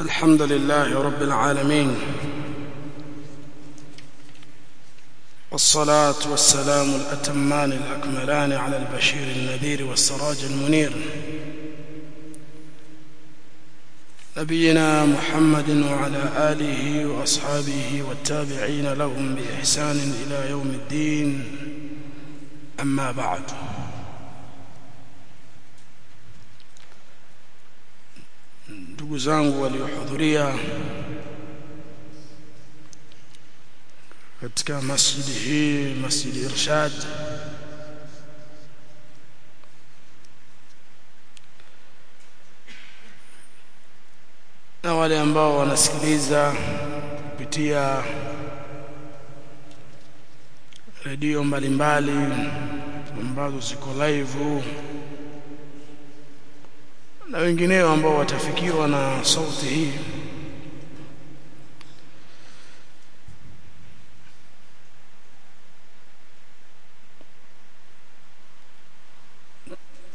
الحمد لله رب العالمين والصلاة والسلام الأتمان الأكملان على البشير النذير والسراج المنير نبينا محمد وعلى آله وأصحابه والتابعين لهم بإحسان إلى يوم الدين. أما بعد ndugu zangu waliohudhuria katika masjidi hii masjidi irshad. Na wale ambao wanasikiliza kupitia redio mbalimbali ambazo ziko live na wengineo ambao watafikiwa na sauti hii.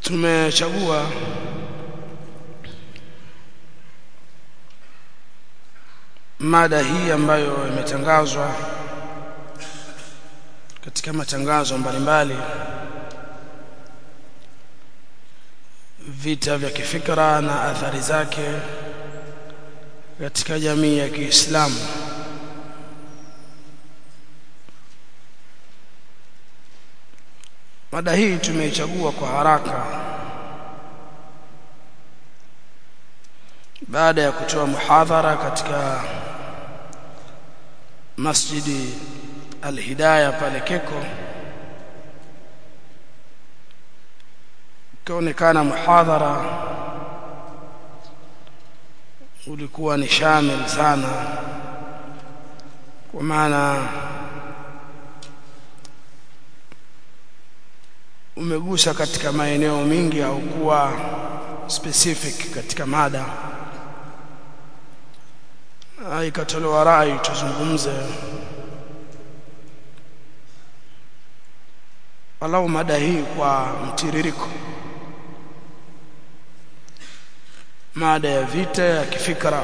Tumechagua mada hii ambayo imetangazwa katika matangazo mbalimbali vita vya kifikra na athari zake katika jamii ya Kiislamu. Mada hii tumeichagua kwa haraka baada ya kutoa muhadhara katika masjidi Al-Hidayah pale Keko kaonekana muhadhara ulikuwa ni shamil sana. Kwa maana umegusa katika maeneo mengi au kuwa specific katika mada. Ikatolewa rai tuzungumze. Walau mada hii kwa mtiririko mada ya vita ya kifikra.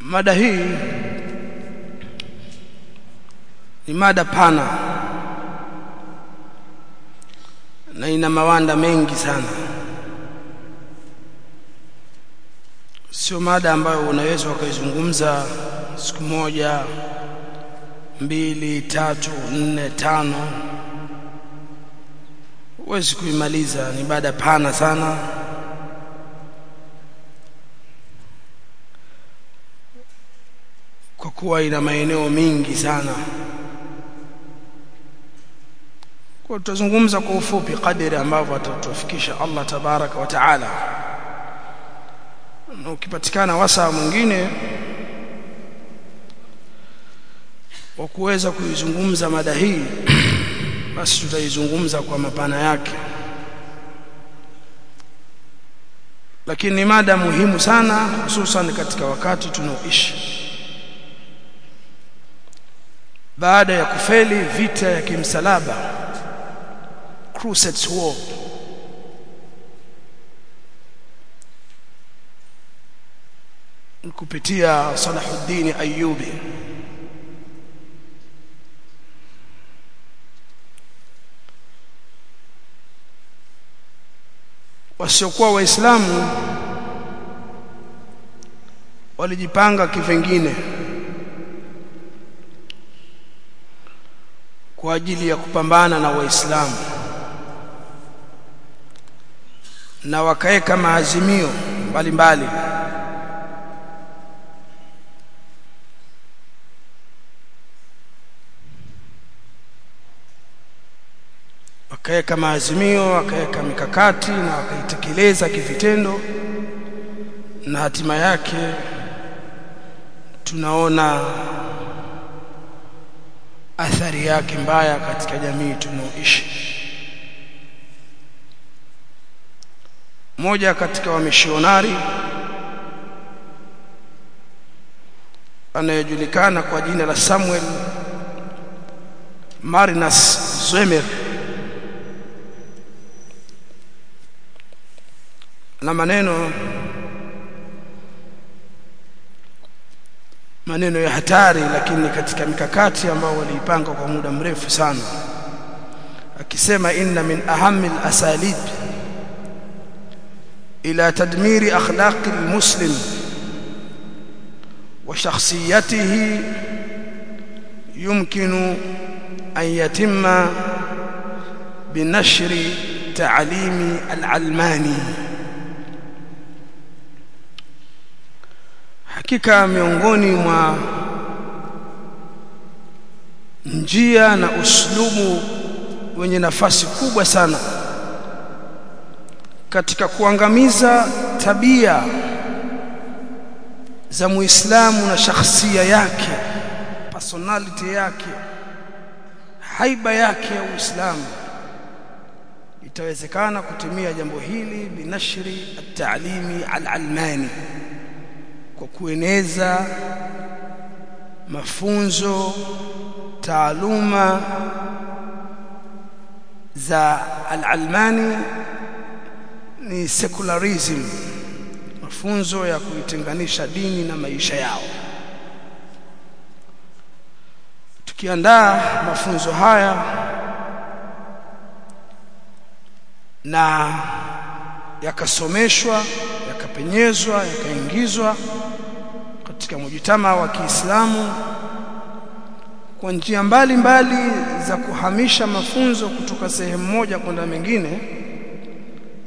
Mada hii ni mada pana na ina mawanda mengi sana. Sio mada ambayo unaweza ukaizungumza siku moja mbili tatu nne tano. Huwezi kuimaliza ni baada pana sana. Kwa kuwa ina maeneo mingi sana. Kwa tutazungumza kwa ufupi kadiri ambavyo atatufikisha Allah tabaraka wa taala. Na ukipatikana wasaa mwingine wa kuweza kuizungumza mada hii basi tutaizungumza kwa mapana yake. Lakini ni mada muhimu sana hususan katika wakati tunaoishi. Baada ya kufeli vita ya kimsalaba crusades war. Kupitia Salahuddin Ayyubi wasiokuwa waislamu walijipanga kivengine kwa ajili ya kupambana na waislamu na wakaweka maazimio mbalimbali wakaweka maazimio akaweka mikakati na wakaitekeleza kivitendo. Na hatima yake tunaona athari yake mbaya katika jamii tunaoishi. Moja katika wamishionari anayejulikana kwa jina la Samuel Marinus Zwemer na maneno maneno ya hatari lakini katika mikakati ambao waliipanga kwa muda mrefu sana akisema inna min ahammi al-asalib ila tadmiri akhlaqi al-muslim wa shakhsiyatihi yumkinu an yatimma binashri ta'limi al-almani hakika miongoni mwa njia na uslubu wenye nafasi kubwa sana katika kuangamiza tabia za Muislamu na shakhsia yake personality yake haiba yake ya Uislamu. Itawezekana kutumia jambo hili binashri at-ta'limi al-almani kwa kueneza mafunzo taaluma za al-almani ni secularism mafunzo ya kuitenganisha dini na maisha yao. Tukiandaa mafunzo haya na yakasomeshwa yakapenyezwa yakaingizwa katika mujitama wa Kiislamu kwa njia mbalimbali za kuhamisha mafunzo kutoka sehemu moja kwenda mengine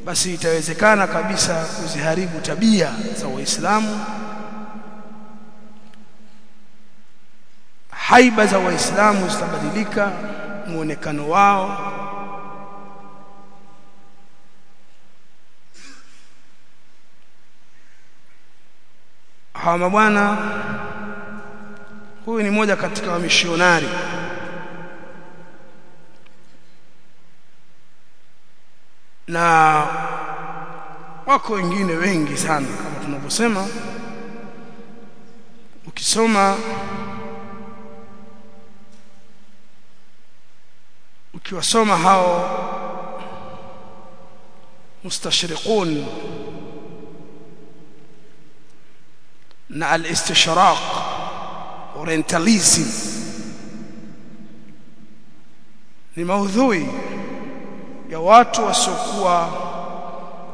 basi itawezekana kabisa kuziharibu tabia za Waislamu haiba za Waislamu zitabadilika muonekano wao hawa mabwana huyu ni moja katika wamishionari na wako wengine wengi sana kama tunavyosema. Ukisoma ukiwasoma hao mustashriqun na al-istishraq orientalism. Ni maudhui ya watu wasiokuwa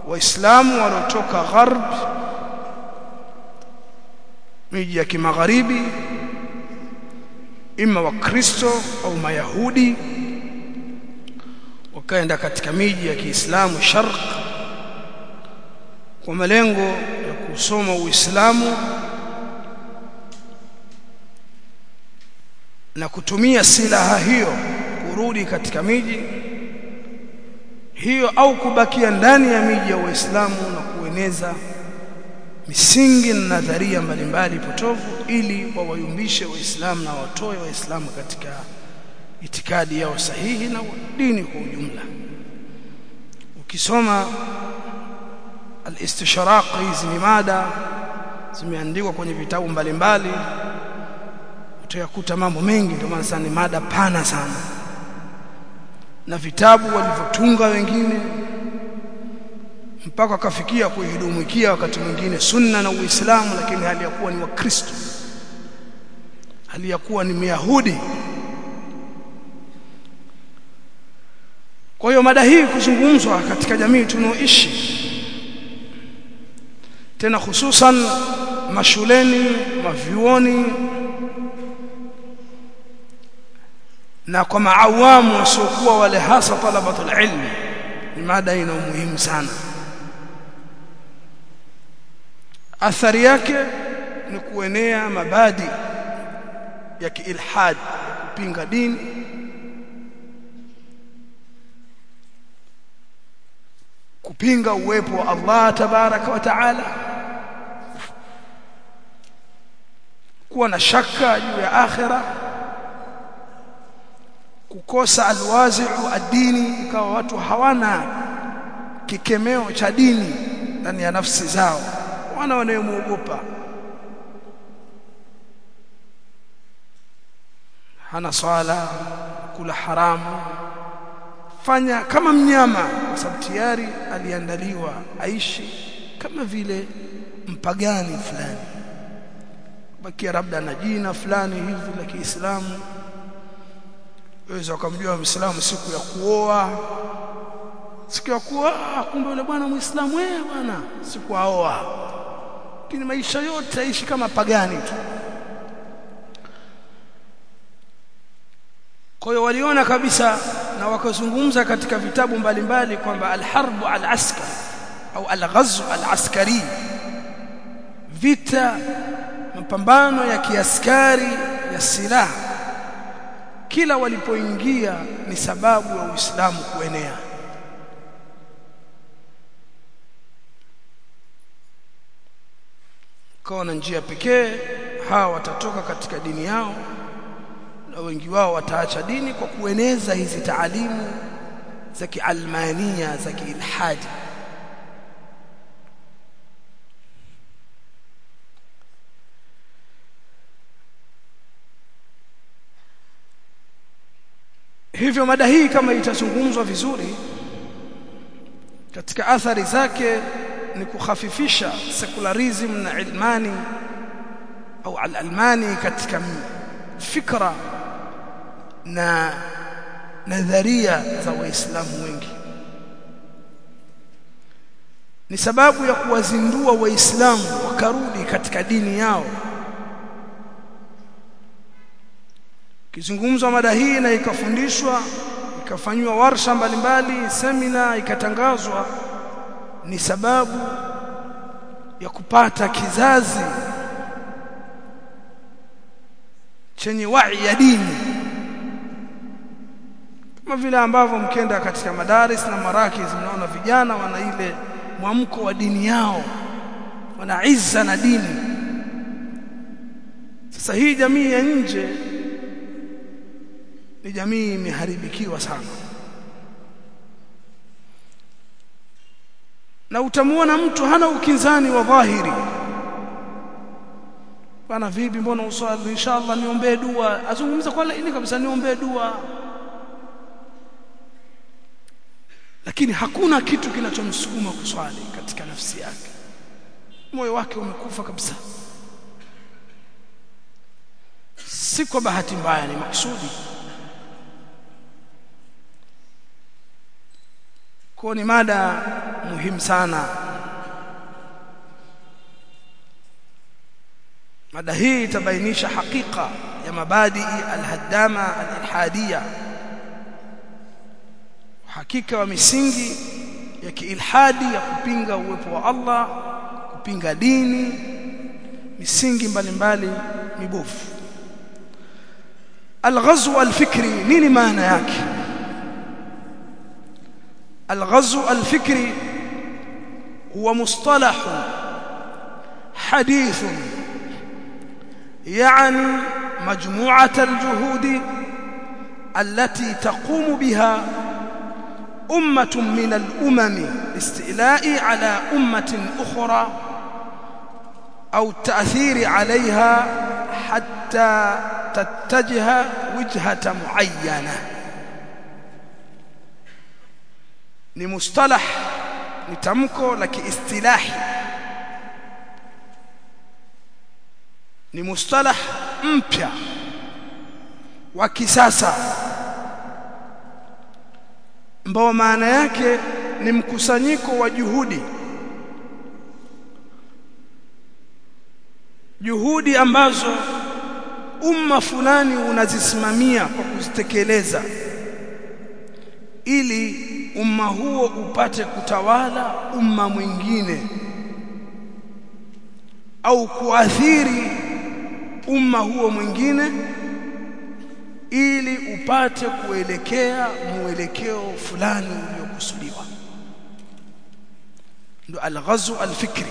waislamu wanaotoka gharb miji ya kimagharibi ima wakristo au mayahudi wakaenda katika miji ya Kiislamu sharq kwa malengo ya kusoma Uislamu na kutumia silaha hiyo kurudi katika miji hiyo au kubakia ndani ya miji ya Uislamu na kueneza misingi na nadharia mbalimbali potofu ili wawayumbishe waislamu na watoe waislamu katika itikadi yao sahihi na dini kwa ujumla. Ukisoma al-istishraq hizi mada zimeandikwa kwenye vitabu mbalimbali utayakuta mambo mengi. Ndio maana sana mada pana sana. Na vitabu walivyotunga wengine mpaka wakafikia kuihudumikia wakati mwingine sunna na uislamu lakini hali ya kuwa ni wakristo hali ya kuwa ni myahudi. Kwa hiyo mada hii kuzungumzwa katika jamii tunaoishi tena hususan mashuleni mavyuoni na kwa maawamu wasiokuwa wale hasa talabatul ilmi ni mada ina umuhimu sana. Athari yake ni kuenea mabadi ya kiilhad kupinga dini. Kupinga uwepo wa Allah tabaraka wa taala. Kuwa na shaka juu ya akhira kukosa alwazi'u ad-dini ikawa watu hawana kikemeo cha dini ndani ya nafsi zao. Wana wanayemuogopa. Hana swala kula haramu. Fanya kama mnyama kwa sababu tayari aliandaliwa aishi kama vile mpagani fulani. Bakia labda na jina fulani hivi la Kiislamu waweza wakamjua Muislamu siku ya kuoa. Siku ya kuoa kumbe yule bwana Muislamu eh bwana siku aoa. Lakini maisha yote aishi kama pagani tu. Kwa hiyo waliona kabisa na wakazungumza katika vitabu mbalimbali kwamba alharbu alaskar au alghazw alaskari. Vita mapambano ya kiaskari ya silaha kila walipoingia ni sababu ya Uislamu kuenea. Kaona njia pekee hawa watatoka katika dini yao na wengi wao wataacha dini kwa kueneza hizi taalimu za kialmania za kiilhadi hivyo mada hii kama itazungumzwa vizuri katika athari zake ni kukhafifisha secularism na ilmani au alalmani katika fikra na nadharia za waislamu wengi. Ni sababu ya kuwazindua waislamu wakarudi katika dini yao kizungumzwa mada hii na ikafundishwa ikafanywa warsha mbalimbali semina ikatangazwa ni sababu ya kupata kizazi chenye wai ya dini. Kama vile ambavyo mkenda katika madaris na marakiz mnaona vijana wana ile mwamko wa dini yao wana izza na dini. Sasa hii jamii ya nje ni jamii imeharibikiwa sana. Na utamuona mtu hana ukinzani wa dhahiri. Bana vipi mbona uswali? Inshallah niombee dua. Azungumza kwa laini kabisa niombee dua. Lakini hakuna kitu kinachomsukuma kuswali katika nafsi yake. Moyo wake umekufa kabisa. Si kwa bahati mbaya ni makusudi kwa ni mada muhimu sana mada hii itabainisha hakika ya mabadi alhaddama alilhadia hakika wa misingi ya kiilhadi ya kupinga uwepo wa Allah kupinga dini misingi mbalimbali mibofu alghazw alfikri nini maana yake الغزو الفكري هو مصطلح حديث يعني مجموعة الجهود التي تقوم بها أمة من الأمم لاستيلاء على أمة أخرى أو التأثير عليها حتى تتجه وجهة معينة. Ni mustalah ni tamko la kiistilahi. Ni mustalah mpya wa kisasa ambao maana yake ni mkusanyiko wa juhudi. Juhudi ambazo umma fulani unazisimamia kwa kuzitekeleza ili umma huo upate kutawala umma mwingine au kuathiri umma huo mwingine ili upate kuelekea mwelekeo fulani uliokusudiwa. Ndo alghazu alfikri.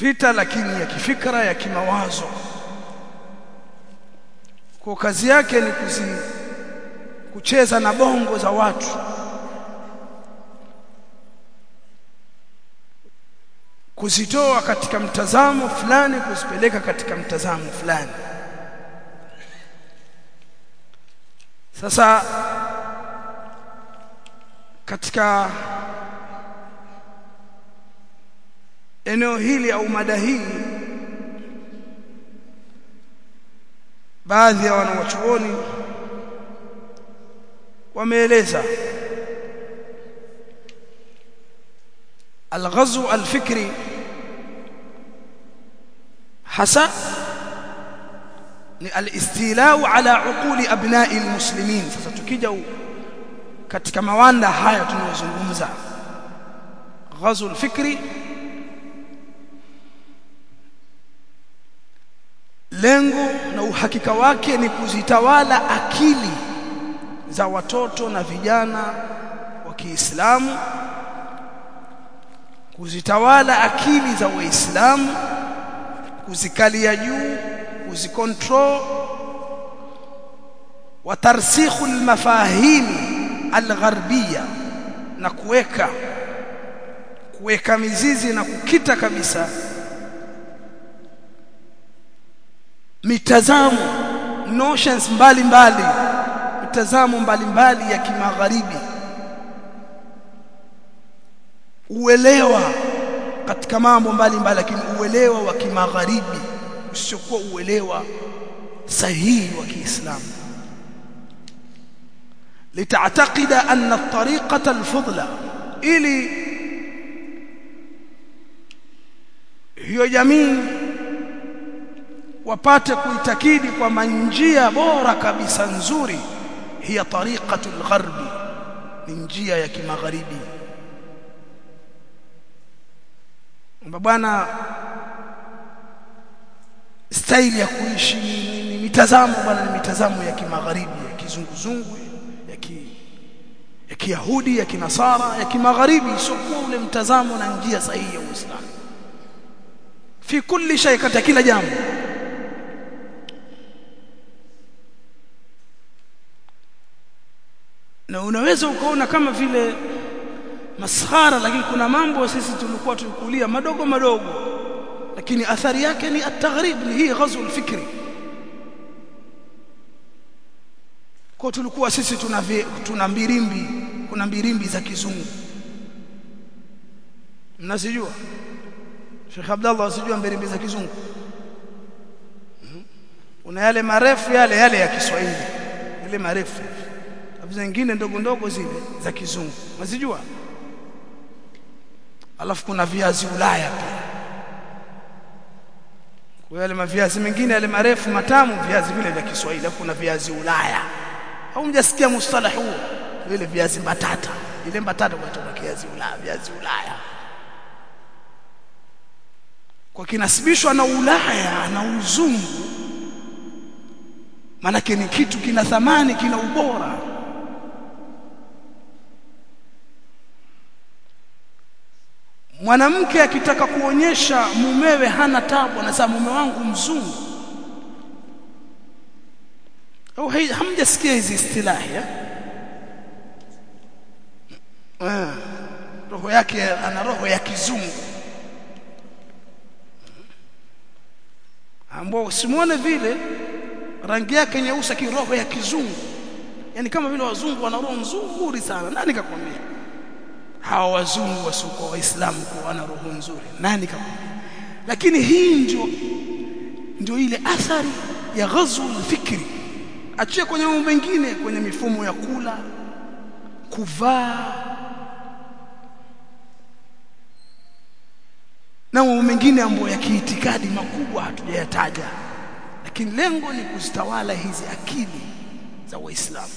Vita lakini ya kifikra ya kimawazo. Kwa kazi yake ni kuzi, kucheza na bongo za watu. Kuzitoa katika mtazamo fulani kuzipeleka katika mtazamo fulani. Sasa katika eneo hili au mada hii baadhi ya wanawachuoni wameeleza الغزو الفكري hasa ni alistilau ala uquli abnai almuslimin sasa tukija katika mawanda haya tunayozungumza ghazul fikri lengo na uhakika wake ni kuzitawala akili za watoto na vijana wa Kiislamu kuzitawala akili za waislamu kuzikalia juu kuzikontrol. Wa tarsikhu almafahimi algharbia na kuweka kuweka mizizi na kukita kabisa mitazamo notions mbalimbali mitazamo mbalimbali ya kimagharibi. Uelewa katika mambo mbalimbali lakini uelewa wa kimagharibi usiokuwa uelewa sahihi wa Kiislamu. Litaatakida anna at-tariqata al-fudla ili hiyo jamii wapate kuitakidi kwamba njia bora kabisa nzuri hiya tariqatul al-gharbi ni njia ya kimagharibi. Bwana staili ya kuishi ni, ni mitazamo bwana ni mitazamo ya kimagharibi ya kizunguzungu ya ki ya kiyahudi ya kinasara ya kimagharibi. Sio ule mtazamo na njia sahihi ya Uislamu. Fi kulli shay katika kila jambo na unaweza ukaona kama vile maskhara lakini kuna mambo sisi tulikuwa tukulia madogo madogo lakini athari yake ni at-taghrib ni hii ghazw al-fikri kwa tulikuwa sisi tuna tuna mbirimbi kuna mbirimbi za kizungu. Mnasijua Sheikh Abdullah usijua mbirimbi za kizungu. Una yale marefu yale yale ya Kiswahili. Ile marefu zingine ndogo ndogo zile za kizungu. Unazijua? Alafu kuna viazi Ulaya pia. Kwa yale maviazi mengine yale marefu matamu viazi vile vya Kiswahili kuna viazi Ulaya. Au mjasikia mustalah huo? Vile viazi mbatata. Ile mbatata kutoka kiazi Ulaya viazi Ulaya. Kwa kinasibishwa na Ulaya na uzungu manake ni kitu kina thamani kina ubora mwanamke akitaka kuonyesha mumewe hana tabu anasema mume wangu mzungu. Au hamjasikia hizi istilahi eh? Roho yake ana roho ya kizungu. Ambao usimwone vile rangi yake nyeusi kiroho ya kizungu. Yaani kama vile wazungu wana roho nzuri sana. Nani kakwambia hawa wazungu wasiokuwa waislamu kuwa na roho nzuri. Nani kama lakini hii ndio ndio ile athari ya ghazwa fikri. Achie kwenye mambo mengine kwenye mifumo ya kula kuvaa na mambo mengine ambayo ya kiitikadi makubwa hatujayataja. Lakini lengo ni kuzitawala hizi akili za waislamu.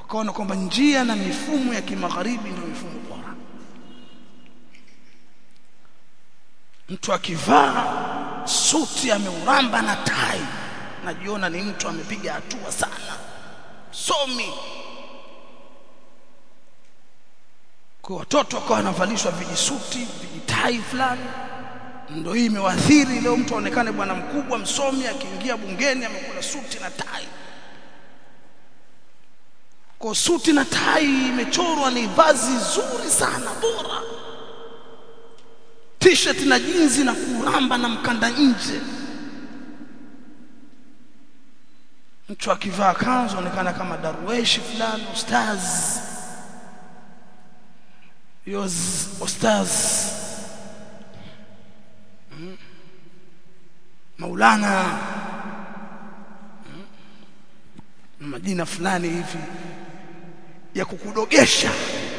Wakaona kwamba njia na mifumo ya kimagharibi ndio mifumo bora mtu akivaa suti ameuramba na tai najiona ni mtu amepiga hatua sana. Somi kwa watoto wakawa wanavalishwa vijisuti vijitai fulani. Ndio hii imewaathiri leo mtu aonekane bwana mkubwa msomi akiingia bungeni amekula suti na tai. Kwa suti na tai imechorwa ni vazi zuri sana bora t-shirt na jinzi na kuramba na mkanda nje. Mtu akivaa kanzu anaonekana kama darweshi fulani ustaz. Yoz ostaz maulana. Na majina fulani hivi ya kukudogesha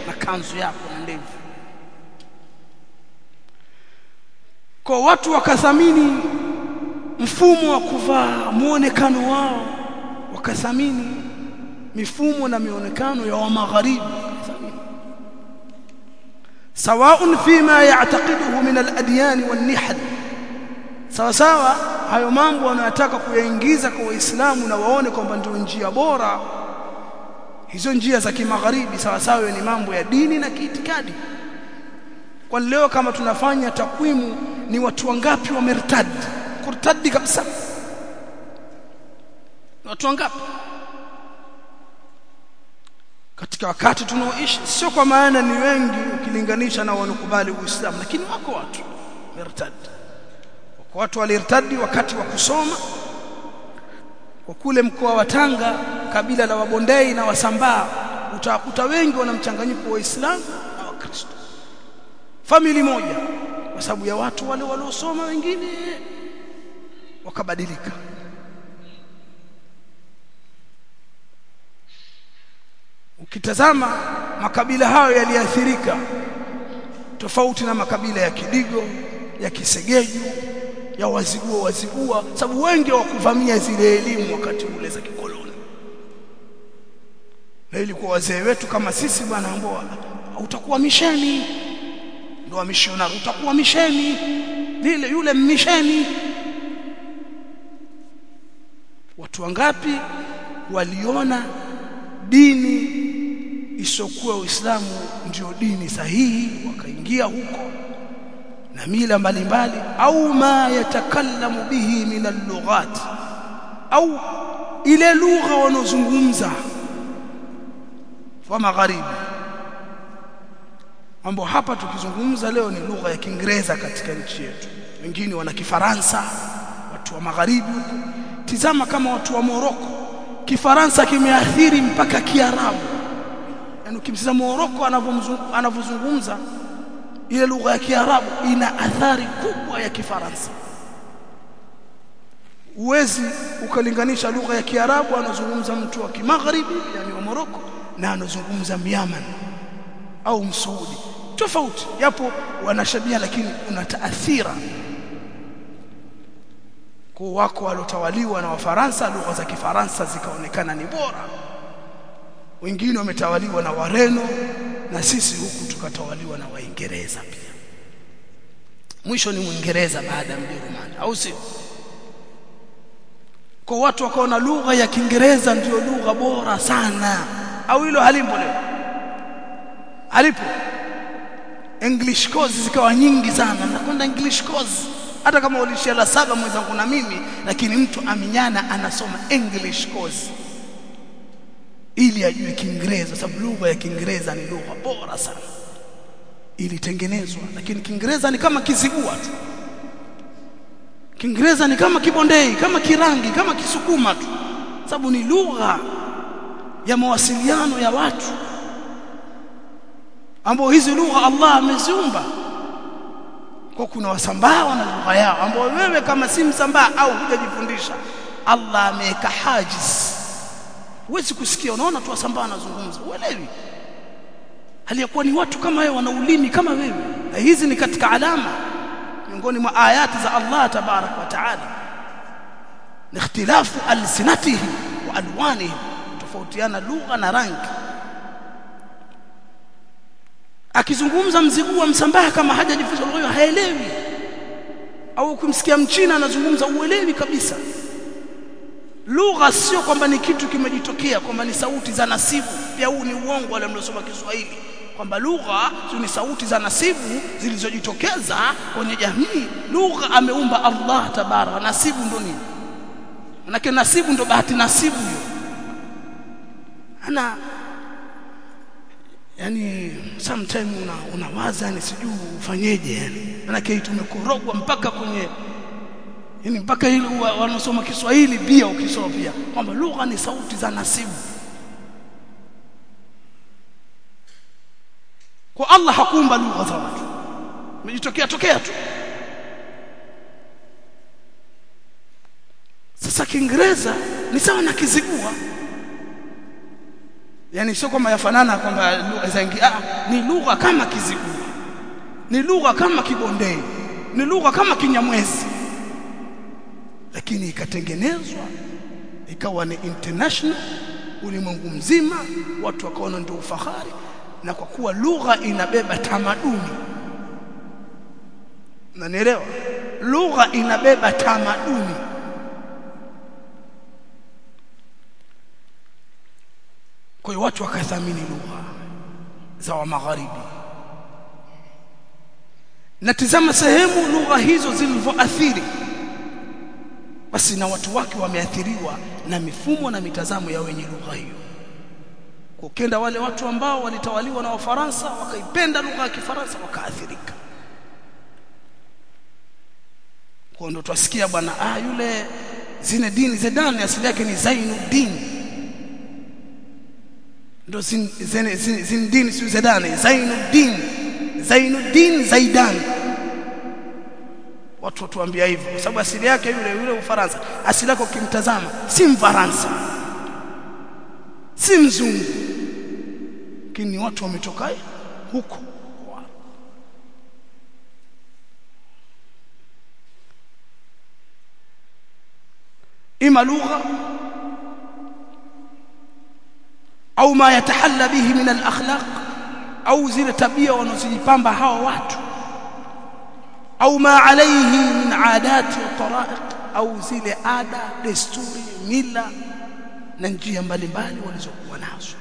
na kanzu yako na ndevu kwa watu wakathamini mfumo wa kuvaa muonekano wao wakathamini mifumo na mionekano ya wamagharibi sawaun fima yaatakiduhu min aladyan walnihad wan-nihal. Sawa sawa hayo mambo wanayotaka kuyaingiza kwa waislamu na waone kwamba ndio njia bora. Hizo njia za kimagharibi sawa sawa ni mambo ya dini na kiitikadi kwa leo kama tunafanya takwimu ni watu wangapi wamertadi kurtadi kabisa. Watu wangapi? Katika wakati tunaoishi sio kwa maana ni wengi ukilinganisha na wanukubali uislamu lakini wako watu mertad. Wako watu walirtadi wakati wa kusoma kwa kule mkoa wa Tanga kabila la Wabondei na Wasambaa. Utakuta wengi wana mchanganyiko wa Uislamu na Wakristo famili moja. Kwa sababu ya watu wale waliosoma wengine. Wakabadilika. Ukitazama makabila hayo yaliathirika. Tofauti na makabila ya Kidigo ya Kisegeju ya Wazigua Wazigua. Sababu wengi wakuvamia zile elimu wakati ule za kikoloni. Na ilikuwa wazee wetu kama sisi bwana ambao utakuwa misheni ndio wa mishonari utakuwa misheni. Lile yule mmisheni. Watu wangapi waliona dini isokuwa Uislamu ndio dini sahihi wakaingia huko na mila mbalimbali au ma yatakallamu bihi min al-lughat au ile lugha wanozungumza kwa magharibi mambo hapa tukizungumza leo ni lugha ya Kiingereza katika nchi yetu. Wengine wana Kifaransa watu wa magharibi tizama kama watu wa Moroko Kifaransa kimeathiri mpaka Kiarabu. Yani ukimtizama Moroko anavyozungumza ile lugha ya Kiarabu ina athari kubwa ya Kifaransa. Uwezi ukalinganisha lugha ya Kiarabu anazungumza mtu wa Kimagharibi yani wa Moroko na anazungumza Myaman au Msaudi tofauti. Yapo wanashabia lakini kuna taathira kwa wako walotawaliwa na Wafaransa. Lugha za Kifaransa zikaonekana ni bora. Wengine wametawaliwa na Wareno na sisi huku tukatawaliwa na Waingereza pia. Mwisho ni Mwingereza baada ya Mjerumani au sio? Kwa watu wakaona lugha ya Kiingereza ndiyo lugha bora sana. Au hilo halimpo leo? Halipo English course zikawa nyingi sana. Nakwenda English course. Hata kama ulishia la saba mwenzangu na mimi lakini mtu aminyana anasoma English course. Ili ajue Kiingereza sababu lugha ya Kiingereza ni lugha bora sana. Ilitengenezwa lakini Kiingereza ni kama kizigua tu. Kiingereza ni kama kibondei kama kirangi kama kisukuma tu. Sababu ni lugha ya mawasiliano ya watu ambao hizi lugha Allah ameziumba. Kwa kuna wasambaa wana lugha yao ambao wewe kama si msambaa au hujajifundisha Allah ameweka hajiz huwezi kusikia unaona tu wasambaa wanazungumza uelewi. Hali ya kuwa ni watu kama wewe wana ulimi kama wewe. Na hizi ni katika alama miongoni mwa ayati za Allah tabarak wa taala. Ni ikhtilafu alsinatihi wa alwanihim tofautiana lugha na rangi akizungumza mziguu wa msambaha kama hajajifunza lugha haelewi. Au ukimsikia mchina anazungumza uelewi kabisa. Lugha sio kwamba ni kitu kimejitokea kwamba ni sauti za nasibu pia huu ni uongo wale mliosoma Kiswahili kwamba lugha ni sauti za nasibu zilizojitokeza kwenye jamii. Lugha ameumba Allah tabara nasibu ndo nini? Manake nasibu ndo bahati nasibu ana yani sometime una unawaza ni sijui ufanyeje yani manake tumekorogwa mpaka kwenye yani mpaka ile wanaosoma Kiswahili pia ukisoma pia kwamba lugha ni sauti za nasibu. Kwa Allah hakuumba lugha za watu. Imejitokea tokea tu. Sasa kiingereza ni sawa na kizigua yani sio kwamba yafanana kwamba lugha za ah ni lugha kama kizigu ni lugha kama kibondei ni lugha kama kinyamwezi. Lakini ikatengenezwa ikawa ni international ulimwengu mzima watu wakaona ndio ufahari na kwa kuwa lugha inabeba tamaduni. Unanielewa? Lugha inabeba tamaduni kwa hiyo watu wakathamini lugha za wa magharibi na tizama sehemu lugha hizo zilivyoathiri basi na watu wake wameathiriwa na mifumo na mitazamo ya wenye lugha hiyo. Kukenda wale watu ambao walitawaliwa na wafaransa wakaipenda lugha ya kifaransa wakaathirika. Kwa ndo twasikia bwana ah yule Zinedine Zidane asili yake ni Zainuddin ndo zin, zin, zin, Zinedine si Zidane. Zainuddin. Zainuddin Zaidan. Watu watuambia hivyo kwa sababu asili yake yule yule Ufaransa asili yako kimtazama si Mfaransa si mzungu. Lakini watu wametoka huko. Ima lugha au ma yatahalla bihi min al-akhlaq au zile tabia wanazojipamba hawa watu au ma alayhi min adati wa taraiq au zile ada desturi mila na njia mbalimbali walizokuwa nazo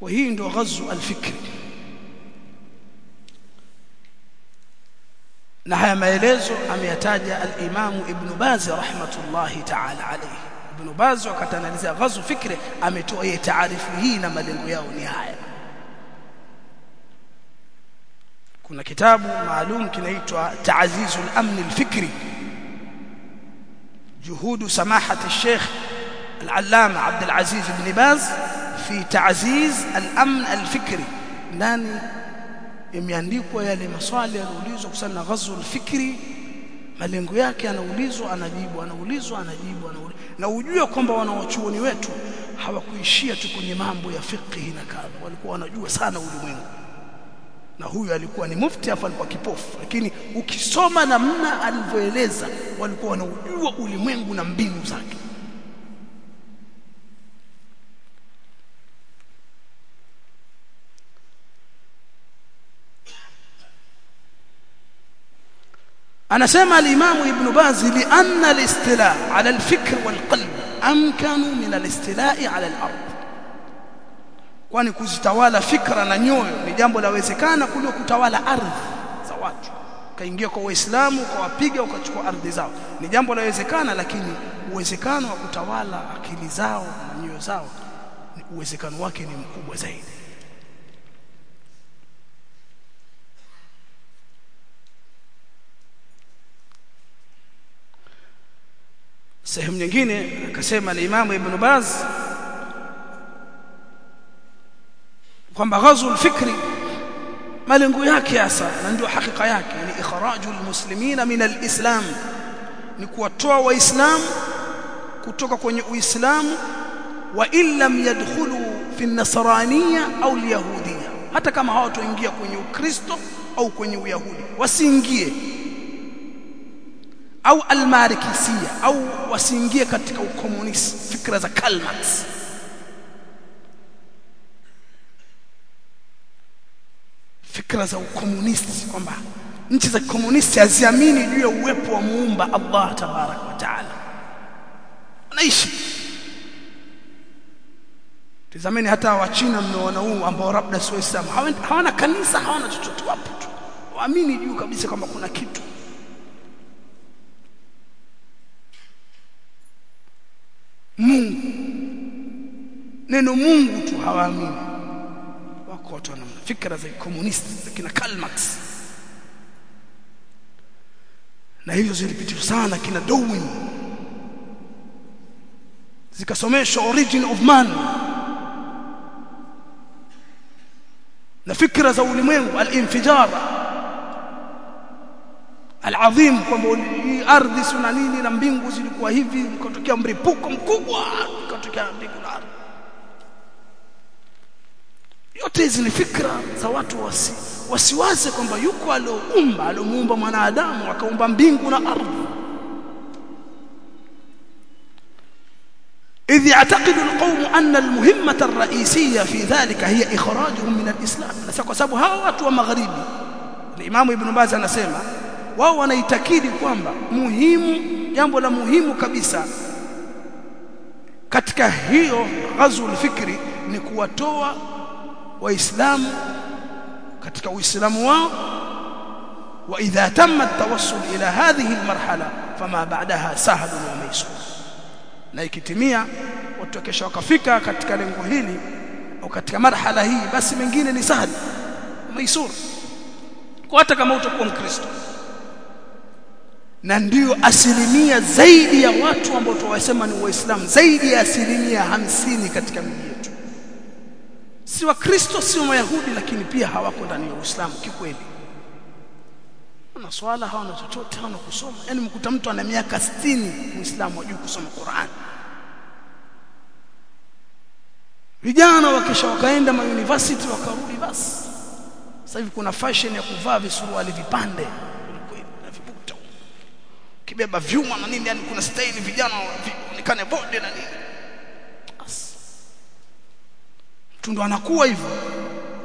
kwa hii ndio ghazu al-fikri na haya maelezo ameyataja al-Imam Ibn Baz rahmatullahi ta'ala alayhi Ibn Baz wakati analizia ghazu fikri ametoa yeye taarifu hii na malengo yao ni haya kuna kitabu maalum kinaitwa Ta'zizu al-Amn al-Fikri juhudu samahati Sheikh al-Allama Abdul Aziz ibn Baz fi ta'ziz al-amn al-fikri ndani imeandikwa yale maswali yanaulizwa kuhusiana na ghazul fikri malengo yake anaulizwa anajibu anaulizwa anajibu anaulizwa. Na ujue kwamba wanawachuoni wetu hawakuishia tu kwenye mambo ya fiqh na kadha. Walikuwa wanajua sana ulimwengu. Na huyu alikuwa ni mufti hapa alikuwa kipofu. Lakini ukisoma namna alivyoeleza walikuwa wanaujua ulimwengu na mbinu zake anasema alimamu Ibn Baz li anna al-istila' ala alfikr walqalb amkanu min al-istila'i ala al-ard. Kwani kuzitawala fikra na nyoyo ni jambo lawezekana kuliko kutawala ardhi za watu. Kaingia kwa waislamu kwa wapiga ukachukua ardhi zao. Ni jambo lawezekana lakini uwezekano wa kutawala akili zao na nyoyo zao uwezekano wake ni mkubwa zaidi sehemu nyingine akasema al-Imam Ibn Baz kwamba ghazul fikri malengo yake hasa na ndio hakika yake ni ikhraju almuslimina min alislam ni kuwatoa waislamu kutoka kwenye uislamu wa illam yadkhulu fi nasraniya au alyahudiya hata kama hawatoingia kwenye ukristo au kwenye uyahudi wasiingie au almarikisia au wasiingie katika ukomunisti fikra za Karl Marx fikra za ukomunisti kwamba nchi za komunisti haziamini juu ya uwepo wa muumba Allah tabarak wa taala. Wanaishi. Tazameni hata wachina mnaona huu ambao labda sio Waislamu hawana kanisa hawana chochote wapo tu. Waamini juu kabisa kwamba kuna kitu Mungu. Neno Mungu tu hawaamini. Wako watu wana fikra za komunisti za kina Karl Marx. Na hizo zilipitishwa sana kina Darwin. Zikasomeshwa origin of man. Na fikra za ulimwengu al-infijar al-azim kwamba hii ardhi sina nini na mbingu zilikuwa hivi ikatokea mripuko mkubwa ikatokea mbingu na ardhi yote hizi ni fikra za watu wasi wasiwaze kwamba yuko alioumba aliomuumba mwanadamu akaumba mbingu na ardhi إذ يعتقد القوم أن المهمة الرئيسية في ذلك هي إخراجهم من الإسلام kwa sababu hawa watu wa magharibi Imam Ibn Baz anasema wao wanaitakidi kwamba muhimu jambo la muhimu kabisa katika hiyo ghazul fikri ni kuwatoa waislamu katika uislamu wao. Wa idha tamma at-tawassul ila hadhihi almarhala fama ba'daha sahlun wa maysur na ikitimia watu kesho wakafika katika lengo hili au katika marhala hii basi mengine ni sahali maisur. Kwa hata kama utakuwa mkristo na ndiyo asilimia zaidi ya watu ambao tunawasema ni waislamu zaidi ya asilimia hamsini katika miji yetu. Si wakristo si wayahudi lakini pia hawako ndani ya uislamu kikweli. Na swala hawana chochote hawana kusoma. Yani mkuta mtu ana miaka 60 muislamu hajui kusoma Qur'an. Vijana wakisha wakaenda ma university wakarudi basi. Sasa hivi kuna fashion ya kuvaa visuruali vipande kibeba vyuma na nini yani kuna style vijana onekane bonde na nini. Mtu ndo anakuwa hivyo.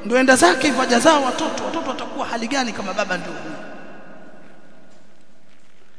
Ndo enda zake hivyo zao watoto. Watoto watakuwa hali gani kama baba ndio